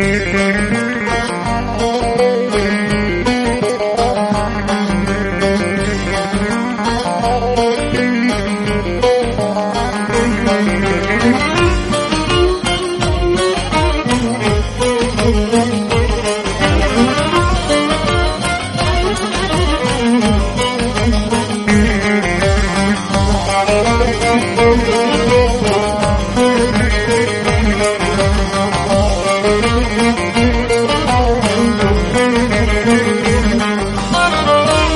Thank you.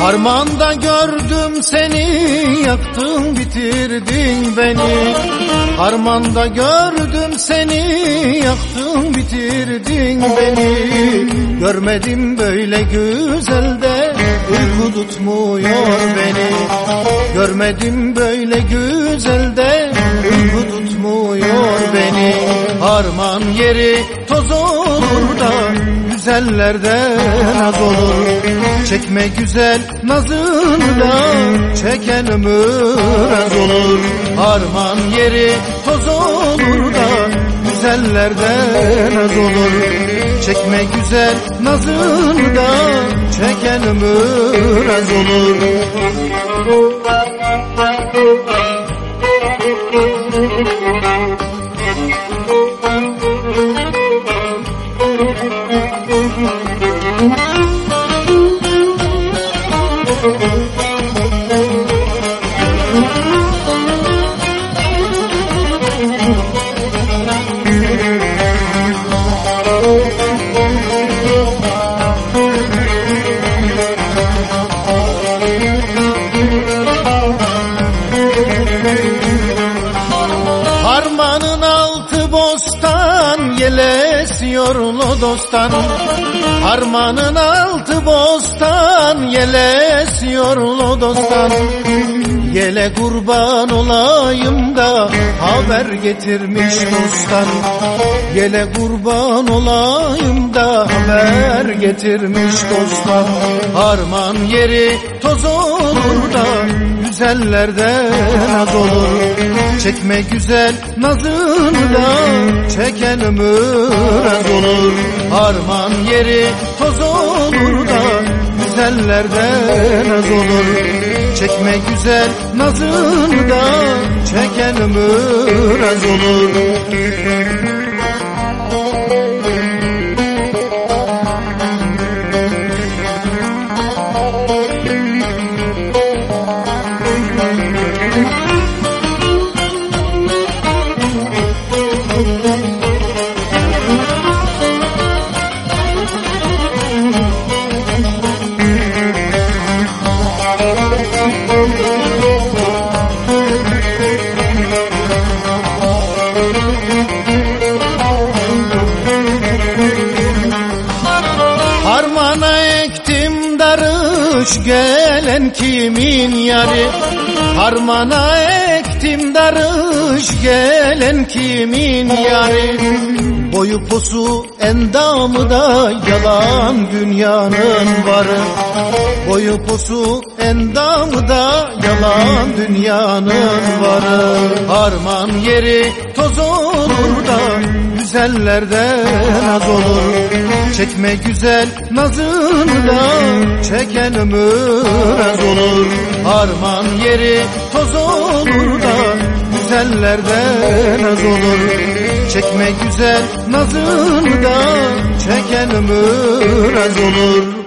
Harmanda gördüm seni yaktın bitirdin beni. Harmanda gördüm seni yaktın bitirdin beni. Görmedim böyle güzelde uyku tutmuyor beni. Görmedim böyle güzelde uyku tutmuyor beni. Harman yeri toz olur da güzellerden az olur Çekme güzel nazını da çeken ömür az olur. Harman yeri toz olur da güzellerden az olur. Çekme güzel nazını da çeken ömür az olur Harmanın altı bostan yelesiyor lodostan Harmanın altı bostan yelesiyor lodostan Yele kurban olayım da haber getirmiş dosttan. Yele kurban olayım da haber getirmiş dosttan. Harman yeri toz olur da güzellerden az olur. Çekme güzel nazını da çeken ömür az olur. Harman yeri toz olur da güzellerden az olur Çekme güzel nazını da çeken ömür az olur. Harmana darış gelen kimin yarı Harmana ektim darış gelen kimin yarı Boyu posu endamı da yalan dünyanın varı. Boyu posu endamı da yalan dünyanın varı. Harman yeri toz olur da güzellerden az olur. Çekme güzel nazını da çeken ömür az olur. Harman yeri toz olur da güzellerden az olur. Çekme güzel nazını da çeken ömür az olur